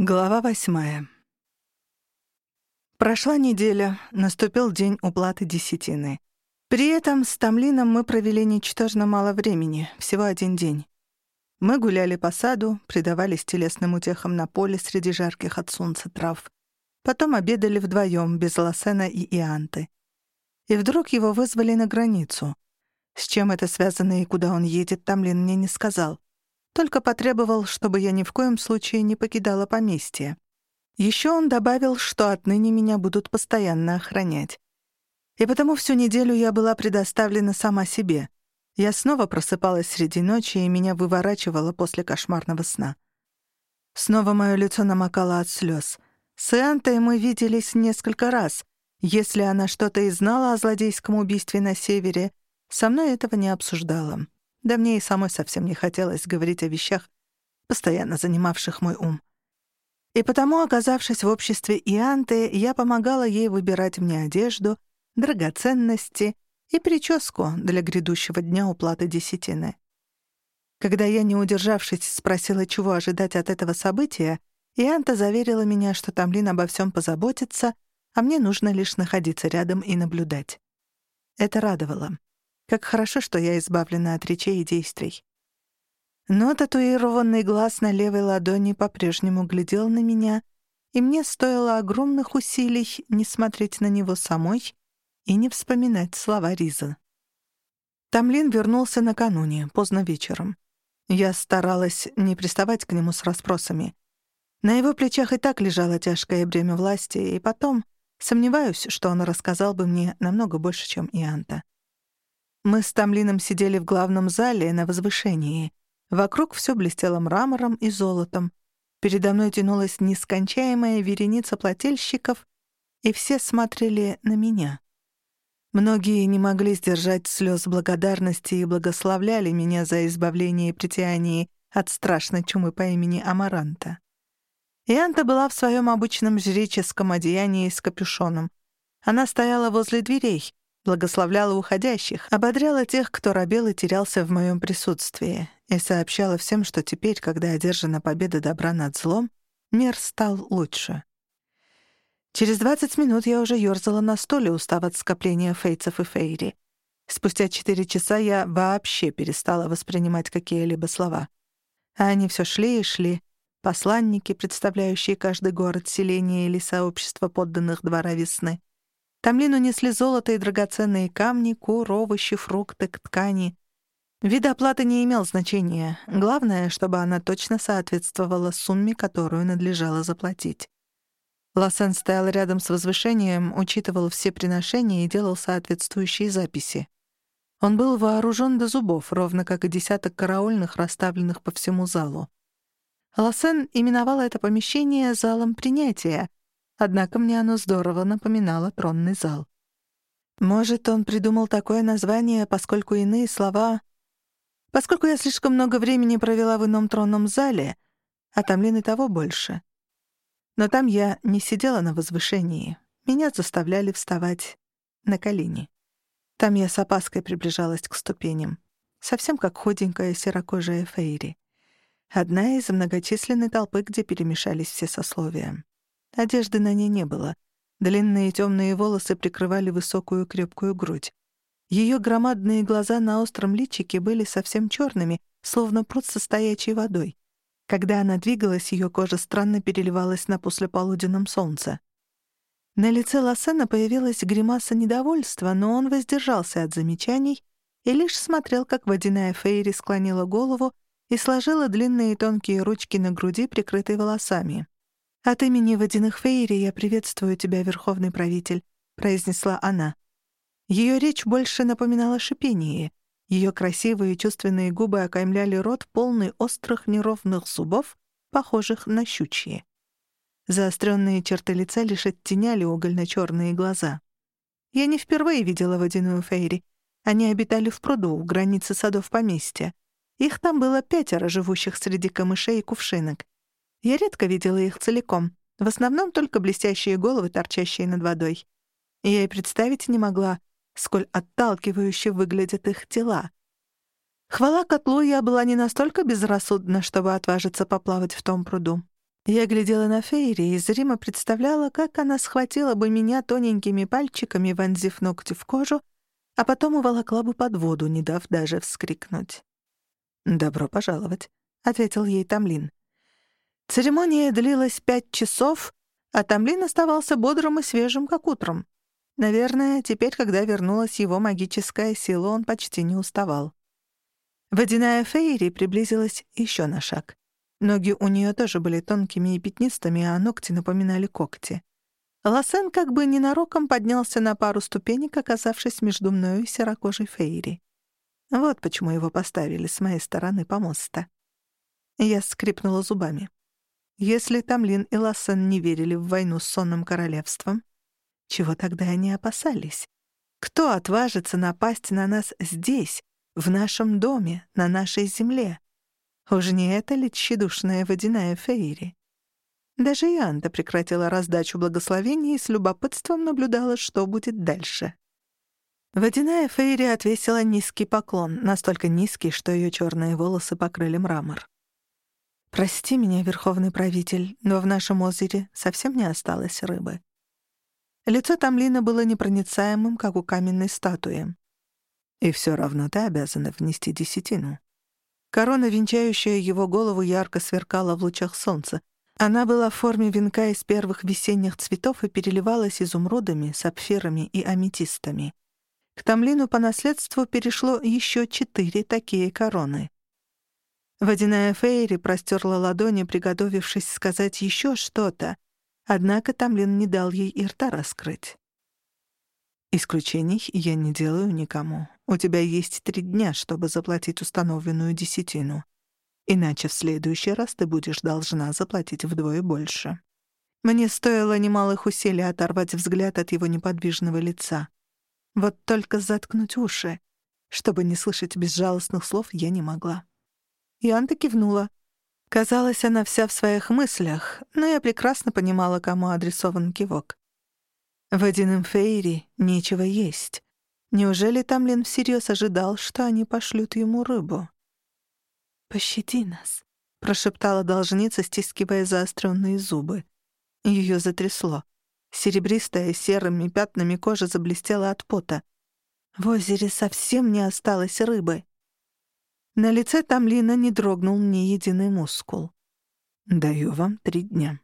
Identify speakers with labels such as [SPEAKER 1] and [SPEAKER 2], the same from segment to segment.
[SPEAKER 1] Глава восьмая. Прошла неделя, наступил день уплаты десятины. При этом с Тамлином мы провели ничтожно мало времени, всего один день. Мы гуляли по саду, предавались телесным утехам на поле среди жарких от солнца трав. Потом обедали вдвоем, без Лосена и Ианты. И вдруг его вызвали на границу. С чем это связано и куда он едет, Тамлин мне не сказал только потребовал, чтобы я ни в коем случае не покидала поместье. Еще он добавил, что отныне меня будут постоянно охранять. И потому всю неделю я была предоставлена сама себе. Я снова просыпалась среди ночи, и меня выворачивало после кошмарного сна. Снова мое лицо намокало от слез. С Иантой мы виделись несколько раз. Если она что-то и знала о злодейском убийстве на севере, со мной этого не обсуждала. Да мне и самой совсем не хотелось говорить о вещах, постоянно занимавших мой ум. И потому, оказавшись в обществе Ианты, я помогала ей выбирать мне одежду, драгоценности и прическу для грядущего дня уплаты десятины. Когда я, не удержавшись, спросила, чего ожидать от этого события, Ианта заверила меня, что Тамлин обо всем позаботится, а мне нужно лишь находиться рядом и наблюдать. Это радовало. Как хорошо, что я избавлена от речей и действий. Но татуированный глаз на левой ладони по-прежнему глядел на меня, и мне стоило огромных усилий не смотреть на него самой и не вспоминать слова Риза. Тамлин вернулся накануне, поздно вечером. Я старалась не приставать к нему с расспросами. На его плечах и так лежало тяжкое бремя власти, и потом сомневаюсь, что он рассказал бы мне намного больше, чем Ианта. Мы с Тамлином сидели в главном зале на возвышении. Вокруг все блестело мрамором и золотом. Передо мной тянулась нескончаемая вереница плательщиков, и все смотрели на меня. Многие не могли сдержать слез благодарности и благословляли меня за избавление притянии от страшной чумы по имени Амаранта. Ианта была в своем обычном жреческом одеянии с капюшоном. Она стояла возле дверей, благословляла уходящих, ободряла тех, кто робел и терялся в моем присутствии, и сообщала всем, что теперь, когда одержана победа добра над злом, мир стал лучше. Через двадцать минут я уже ёрзала на столе, устав от скопления фейцев и фейри. Спустя четыре часа я вообще перестала воспринимать какие-либо слова. А они все шли и шли. Посланники, представляющие каждый город, селение или сообщество подданных двора весны. Тамлину несли золото и драгоценные камни, кур, овощи, фрукты, ткани. Вид оплаты не имел значения. Главное, чтобы она точно соответствовала сумме, которую надлежало заплатить. Лосен стоял рядом с возвышением, учитывал все приношения и делал соответствующие записи. Он был вооружен до зубов, ровно как и десяток караульных, расставленных по всему залу. Лосен именовал это помещение «залом принятия», Однако мне оно здорово напоминало тронный зал. Может, он придумал такое название, поскольку иные слова... Поскольку я слишком много времени провела в ином тронном зале, а там Лин и того больше. Но там я не сидела на возвышении. Меня заставляли вставать на колени. Там я с опаской приближалась к ступеням. Совсем как худенькая серокожая Фейри. Одна из многочисленной толпы, где перемешались все сословия. Одежды на ней не было. Длинные темные волосы прикрывали высокую крепкую грудь. Ее громадные глаза на остром личике были совсем черными, словно пруд со стоячей водой. Когда она двигалась, ее кожа странно переливалась на послеполуденном солнце. На лице Лассена появилась гримаса недовольства, но он воздержался от замечаний и лишь смотрел, как водяная Фейри склонила голову и сложила длинные тонкие ручки на груди, прикрытой волосами. «От имени водяных фейри я приветствую тебя, верховный правитель», — произнесла она. Ее речь больше напоминала шипение. Ее красивые чувственные губы окаймляли рот, полный острых неровных зубов, похожих на щучьи. Заостренные черты лица лишь оттеняли угольно-черные глаза. Я не впервые видела водяную фейри. Они обитали в пруду, у границы садов поместья. Их там было пятеро, живущих среди камышей и кувшинок. Я редко видела их целиком, в основном только блестящие головы, торчащие над водой. я и представить не могла, сколь отталкивающе выглядят их тела. Хвала котлу, я была не настолько безрассудна, чтобы отважиться поплавать в том пруду. Я глядела на Фейри и зримо представляла, как она схватила бы меня тоненькими пальчиками, вонзив ногти в кожу, а потом уволокла бы под воду, не дав даже вскрикнуть. «Добро пожаловать», — ответил ей Тамлин. Церемония длилась пять часов, а Тамлин оставался бодрым и свежим, как утром. Наверное, теперь, когда вернулась его магическая сила, он почти не уставал. Водяная Фейри приблизилась еще на шаг. Ноги у нее тоже были тонкими и пятнистыми, а ногти напоминали когти. Лосен как бы ненароком поднялся на пару ступенек, оказавшись между мною и серокожей Фейри. Вот почему его поставили с моей стороны помоста. Я скрипнула зубами. Если Тамлин и Лассен не верили в войну с сонным королевством, чего тогда они опасались? Кто отважится напасть на нас здесь, в нашем доме, на нашей земле? Уж не это ли тщедушная водяная Фейри? Даже Янта прекратила раздачу благословений и с любопытством наблюдала, что будет дальше. Водяная Фейри отвесила низкий поклон, настолько низкий, что ее черные волосы покрыли мрамор. «Прости меня, верховный правитель, но в нашем озере совсем не осталось рыбы». Лицо Тамлина было непроницаемым, как у каменной статуи. «И все равно ты обязана внести десятину». Корона, венчающая его голову, ярко сверкала в лучах солнца. Она была в форме венка из первых весенних цветов и переливалась изумрудами, сапфирами и аметистами. К Тамлину по наследству перешло еще четыре такие короны. Водяная Фейри простерла ладони, приготовившись сказать еще что-то, однако Тамлин не дал ей и рта раскрыть. «Исключений я не делаю никому. У тебя есть три дня, чтобы заплатить установленную десятину. Иначе в следующий раз ты будешь должна заплатить вдвое больше». Мне стоило немалых усилий оторвать взгляд от его неподвижного лица. Вот только заткнуть уши, чтобы не слышать безжалостных слов, я не могла. Янта кивнула. Казалось, она вся в своих мыслях, но я прекрасно понимала, кому адресован кивок. Водяным Фейри нечего есть. Неужели Тамлин всерьез ожидал, что они пошлют ему рыбу? «Пощади нас», — прошептала должница, стискивая заостренные зубы. Ее затрясло. Серебристая серыми пятнами кожа заблестела от пота. В озере совсем не осталось рыбы. На лице Тамлина не дрогнул ни единый мускул. «Даю вам три дня».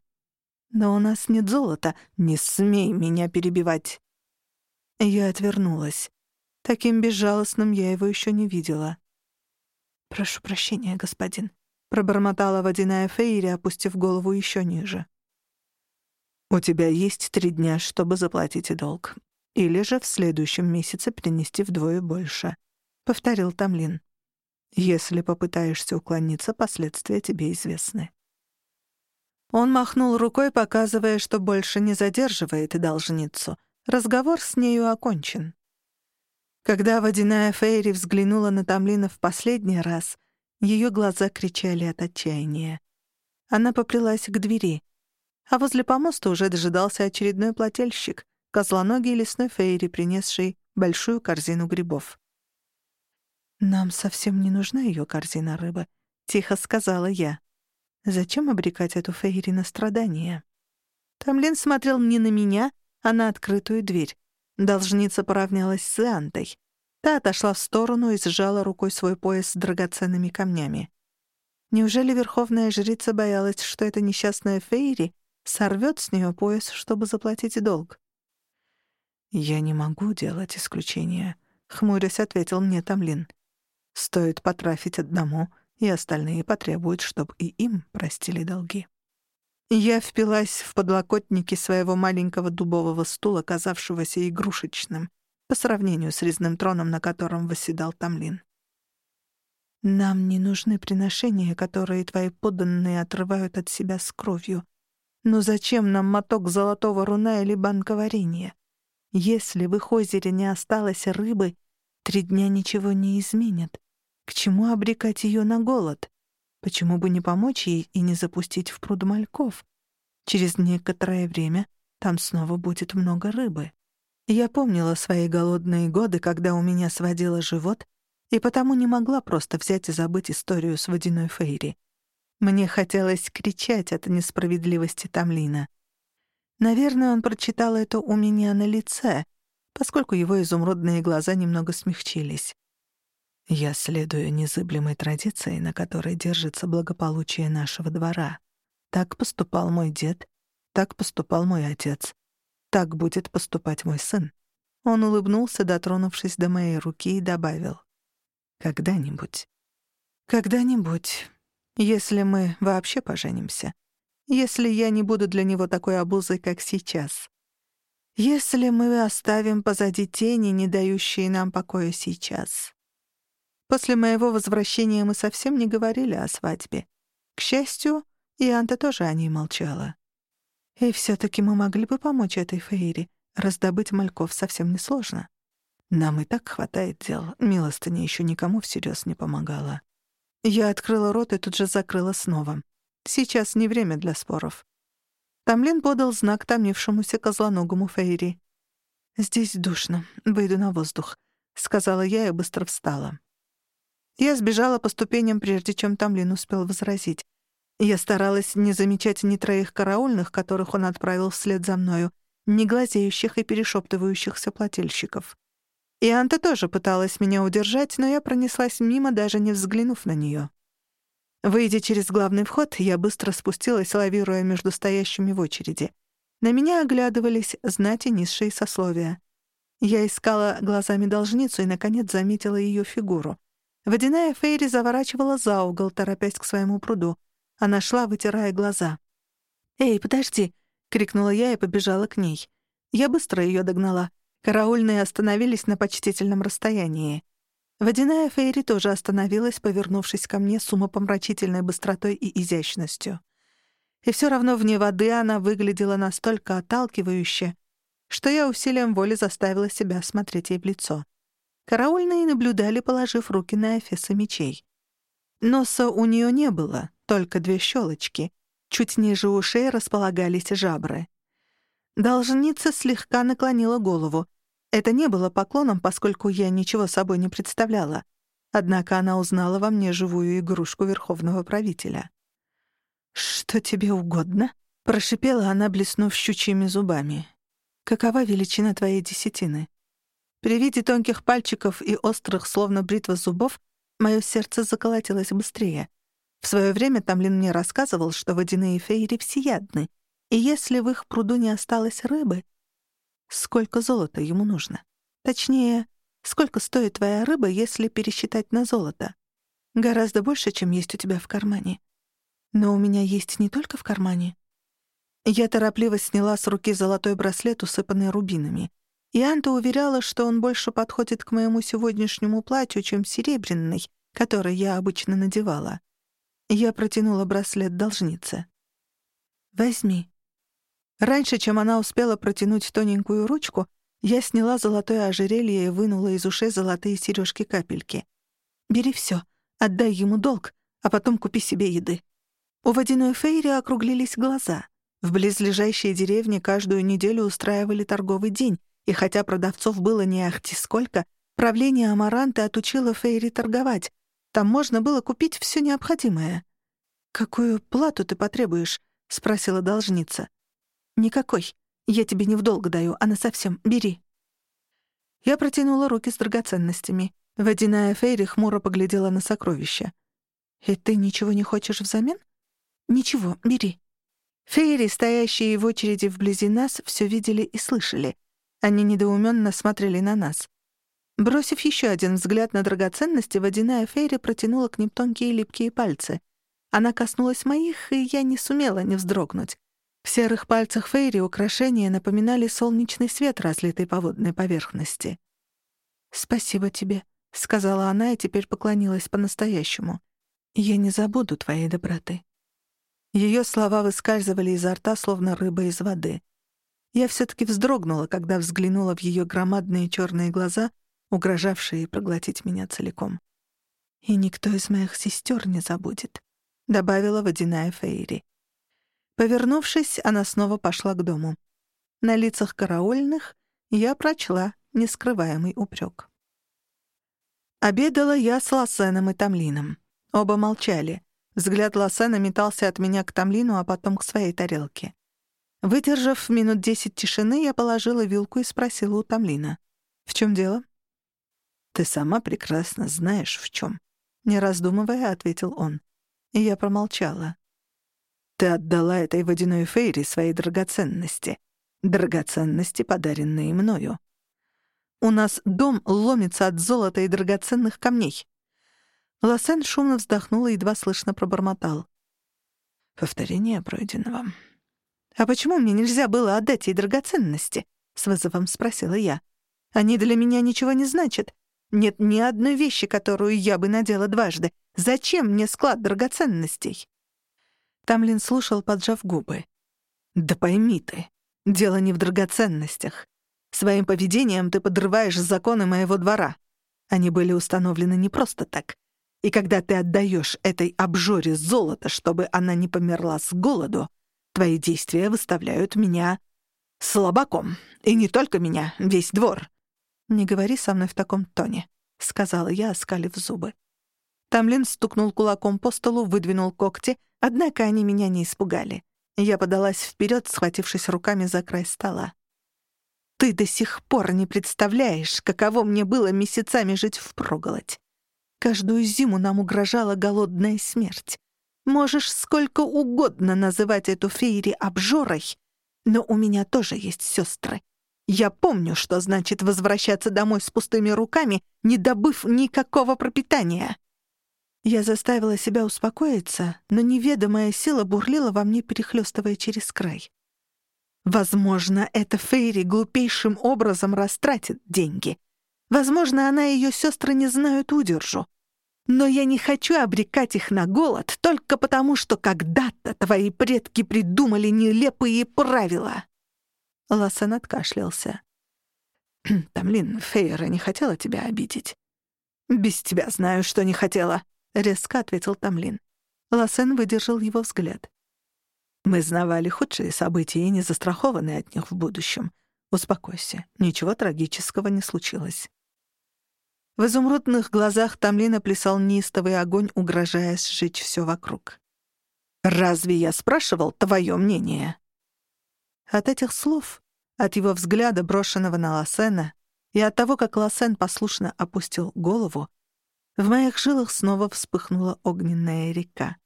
[SPEAKER 1] «Но у нас нет золота. Не смей меня перебивать!» Я отвернулась. Таким безжалостным я его еще не видела. «Прошу прощения, господин», — пробормотала водяная Фейри, опустив голову еще ниже. «У тебя есть три дня, чтобы заплатить долг. Или же в следующем месяце принести вдвое больше», — повторил Тамлин. «Если попытаешься уклониться, последствия тебе известны». Он махнул рукой, показывая, что больше не задерживает должницу. Разговор с нею окончен. Когда водяная Фейри взглянула на Тамлина в последний раз, ее глаза кричали от отчаяния. Она поплелась к двери, а возле помоста уже дожидался очередной плательщик, козлоногий лесной Фейри, принесший большую корзину грибов. «Нам совсем не нужна ее корзина рыбы», — тихо сказала я. «Зачем обрекать эту Фейри на страдания?» Тамлин смотрел не на меня, а на открытую дверь. Должница поравнялась с Антой. Та отошла в сторону и сжала рукой свой пояс с драгоценными камнями. Неужели верховная жрица боялась, что эта несчастная Фейри сорвет с нее пояс, чтобы заплатить долг? «Я не могу делать исключения», — хмурясь ответил мне Тамлин. «Стоит потрафить одному, и остальные потребуют, чтобы и им простили долги». Я впилась в подлокотники своего маленького дубового стула, казавшегося игрушечным, по сравнению с резным троном, на котором восседал Тамлин. «Нам не нужны приношения, которые твои подданные отрывают от себя с кровью. Но зачем нам моток золотого руна или банка варенья? Если в их озере не осталось рыбы, три дня ничего не изменят. К чему обрекать ее на голод?» Почему бы не помочь ей и не запустить в пруд мальков? Через некоторое время там снова будет много рыбы. Я помнила свои голодные годы, когда у меня сводило живот, и потому не могла просто взять и забыть историю с водяной Фейри. Мне хотелось кричать от несправедливости Тамлина. Наверное, он прочитал это у меня на лице, поскольку его изумрудные глаза немного смягчились. Я следую незыблемой традиции, на которой держится благополучие нашего двора. Так поступал мой дед, так поступал мой отец. Так будет поступать мой сын. Он улыбнулся, дотронувшись до моей руки, и добавил. «Когда-нибудь. Когда-нибудь. Если мы вообще поженимся. Если я не буду для него такой обузой, как сейчас. Если мы оставим позади тени, не дающие нам покоя сейчас. После моего возвращения мы совсем не говорили о свадьбе. К счастью, и Анта тоже о ней молчала. И все-таки мы могли бы помочь этой Фейре. Раздобыть мальков совсем несложно. Нам и так хватает дел. Милостыня еще никому всерьез не помогала. Я открыла рот и тут же закрыла снова. Сейчас не время для споров. Тамлин подал знак томившемуся козлоногому Фейри. «Здесь душно. Выйду на воздух», — сказала я и быстро встала. Я сбежала по ступеням, прежде чем Тамлин успел возразить. Я старалась не замечать ни троих караульных, которых он отправил вслед за мною, ни глазеющих и перешептывающихся плательщиков. И Анта тоже пыталась меня удержать, но я пронеслась мимо, даже не взглянув на нее. Выйдя через главный вход, я быстро спустилась, лавируя между стоящими в очереди. На меня оглядывались знати низшие сословия. Я искала глазами должницу и, наконец, заметила ее фигуру. Водяная Фейри заворачивала за угол, торопясь к своему пруду. Она шла, вытирая глаза. «Эй, подожди!» — крикнула я и побежала к ней. Я быстро ее догнала. Караульные остановились на почтительном расстоянии. Водяная Фейри тоже остановилась, повернувшись ко мне с умопомрачительной быстротой и изящностью. И все равно вне воды она выглядела настолько отталкивающе, что я усилием воли заставила себя смотреть ей в лицо. Караульные наблюдали, положив руки на эфесы мечей. Носа у нее не было, только две щелочки. Чуть ниже ушей располагались жабры. Должница слегка наклонила голову. Это не было поклоном, поскольку я ничего собой не представляла. Однако она узнала во мне живую игрушку верховного правителя. «Что тебе угодно?» — прошипела она, блеснув щучьими зубами. «Какова величина твоей десятины?» При виде тонких пальчиков и острых, словно бритва зубов, мое сердце заколотилось быстрее. В свое время Тамлин мне рассказывал, что водяные фейри всеядны, и если в их пруду не осталось рыбы, сколько золота ему нужно? Точнее, сколько стоит твоя рыба, если пересчитать на золото? Гораздо больше, чем есть у тебя в кармане. Но у меня есть не только в кармане. Я торопливо сняла с руки золотой браслет, усыпанный рубинами — и Анта уверяла, что он больше подходит к моему сегодняшнему платью, чем серебряный, который я обычно надевала. Я протянула браслет должнице. «Возьми». Раньше, чем она успела протянуть тоненькую ручку, я сняла золотое ожерелье и вынула из ушей золотые сережки-капельки. «Бери все, отдай ему долг, а потом купи себе еды». У водяной фейри округлились глаза. В близлежащей деревне каждую неделю устраивали торговый день, и хотя продавцов было не ахти сколько, правление Амаранты отучило Фейри торговать. Там можно было купить все необходимое. «Какую плату ты потребуешь?» — спросила должница. «Никакой. Я тебе не в долг даю, а на совсем. Бери». Я протянула руки с драгоценностями. Водяная Фейри хмуро поглядела на сокровища. «И ты ничего не хочешь взамен?» «Ничего, бери». Фейри, стоящие в очереди вблизи нас, все видели и слышали. Они недоуменно смотрели на нас. Бросив еще один взгляд на драгоценности, водяная фейри протянула к ним тонкие липкие пальцы. Она коснулась моих, и я не сумела не вздрогнуть. В серых пальцах фейри украшения напоминали солнечный свет, разлитый по водной поверхности. «Спасибо тебе», — сказала она и теперь поклонилась по-настоящему. «Я не забуду твоей доброты». Ее слова выскальзывали изо рта, словно рыба из воды — я все-таки вздрогнула, когда взглянула в ее громадные черные глаза, угрожавшие проглотить меня целиком. «И никто из моих сестер не забудет», — добавила водяная Фейри. Повернувшись, она снова пошла к дому. На лицах караульных я прочла нескрываемый упрек. Обедала я с Лассеном и Тамлином. Оба молчали. Взгляд Лосена метался от меня к Тамлину, а потом к своей тарелке. Выдержав минут десять тишины, я положила вилку и спросила у Тамлина. «В чем дело?» «Ты сама прекрасно знаешь, в чем. Не раздумывая, ответил он. И я промолчала. «Ты отдала этой водяной фейре свои драгоценности. Драгоценности, подаренные мною. У нас дом ломится от золота и драгоценных камней. Лосен шумно вздохнул и едва слышно пробормотал. Повторение пройденного. «А почему мне нельзя было отдать ей драгоценности?» — с вызовом спросила я. «Они для меня ничего не значат. Нет ни одной вещи, которую я бы надела дважды. Зачем мне склад драгоценностей?» Тамлин слушал, поджав губы. «Да пойми ты, дело не в драгоценностях. Своим поведением ты подрываешь законы моего двора. Они были установлены не просто так. И когда ты отдаешь этой обжоре золото, чтобы она не померла с голоду, твои действия выставляют меня слабаком. И не только меня, весь двор. «Не говори со мной в таком тоне», — сказала я, оскалив зубы. Тамлин стукнул кулаком по столу, выдвинул когти, однако они меня не испугали. Я подалась вперед, схватившись руками за край стола. «Ты до сих пор не представляешь, каково мне было месяцами жить впроголодь. Каждую зиму нам угрожала голодная смерть. Можешь сколько угодно называть эту фейри обжорой, но у меня тоже есть сестры. Я помню, что значит возвращаться домой с пустыми руками, не добыв никакого пропитания. Я заставила себя успокоиться, но неведомая сила бурлила во мне, перехлёстывая через край. Возможно, эта Фейри глупейшим образом растратит деньги. Возможно, она и ее сестры не знают удержу. Но я не хочу обрекать их на голод только потому, что когда-то твои предки придумали нелепые правила». Лассен откашлялся. «Тамлин, Фейра не хотела тебя обидеть». «Без тебя знаю, что не хотела», — резко ответил Тамлин. Лассен выдержал его взгляд. «Мы знавали худшие события и не застрахованы от них в будущем. Успокойся, ничего трагического не случилось». В изумрудных глазах Тамлина плясал неистовый огонь, угрожая сжечь все вокруг. «Разве я спрашивал твое мнение?» От этих слов, от его взгляда, брошенного на Лассена, и от того, как Лассен послушно опустил голову, в моих жилах снова вспыхнула огненная река.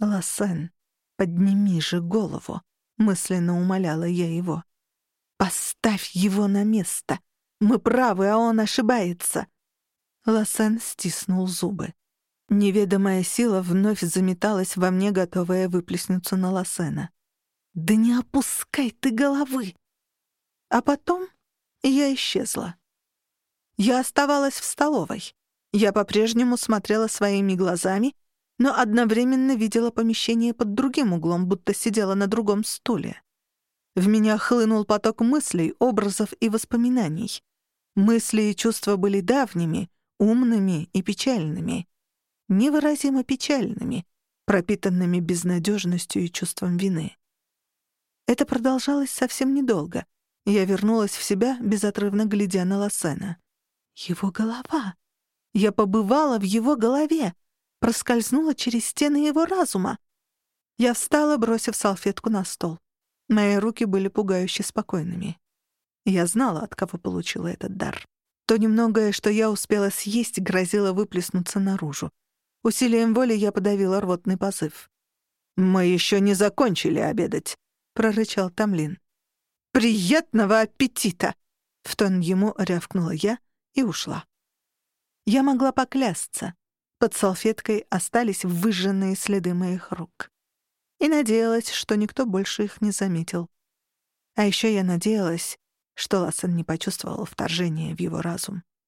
[SPEAKER 1] «Лассен, подними же голову!» — мысленно умоляла я его. «Поставь его на место! Мы правы, а он ошибается!» Лосен стиснул зубы. Неведомая сила вновь заметалась во мне, готовая выплеснуться на Лосена. «Да не опускай ты головы!» А потом я исчезла. Я оставалась в столовой. Я по-прежнему смотрела своими глазами, но одновременно видела помещение под другим углом, будто сидела на другом стуле. В меня хлынул поток мыслей, образов и воспоминаний. Мысли и чувства были давними, умными и печальными, невыразимо печальными, пропитанными безнадежностью и чувством вины. Это продолжалось совсем недолго. Я вернулась в себя, безотрывно глядя на Лосена. Его голова. Я побывала в его голове, проскользнула через стены его разума. Я встала, бросив салфетку на стол. Мои руки были пугающе спокойными. Я знала, от кого получила этот дар. То немногое, что я успела съесть, грозило выплеснуться наружу. Усилием воли я подавила рвотный позыв. «Мы еще не закончили обедать», — прорычал Тамлин. «Приятного аппетита!» — в тон ему рявкнула я и ушла. Я могла поклясться. Под салфеткой остались выжженные следы моих рук. И надеялась, что никто больше их не заметил. А еще я надеялась, что Лассен не почувствовал вторжения в его разум.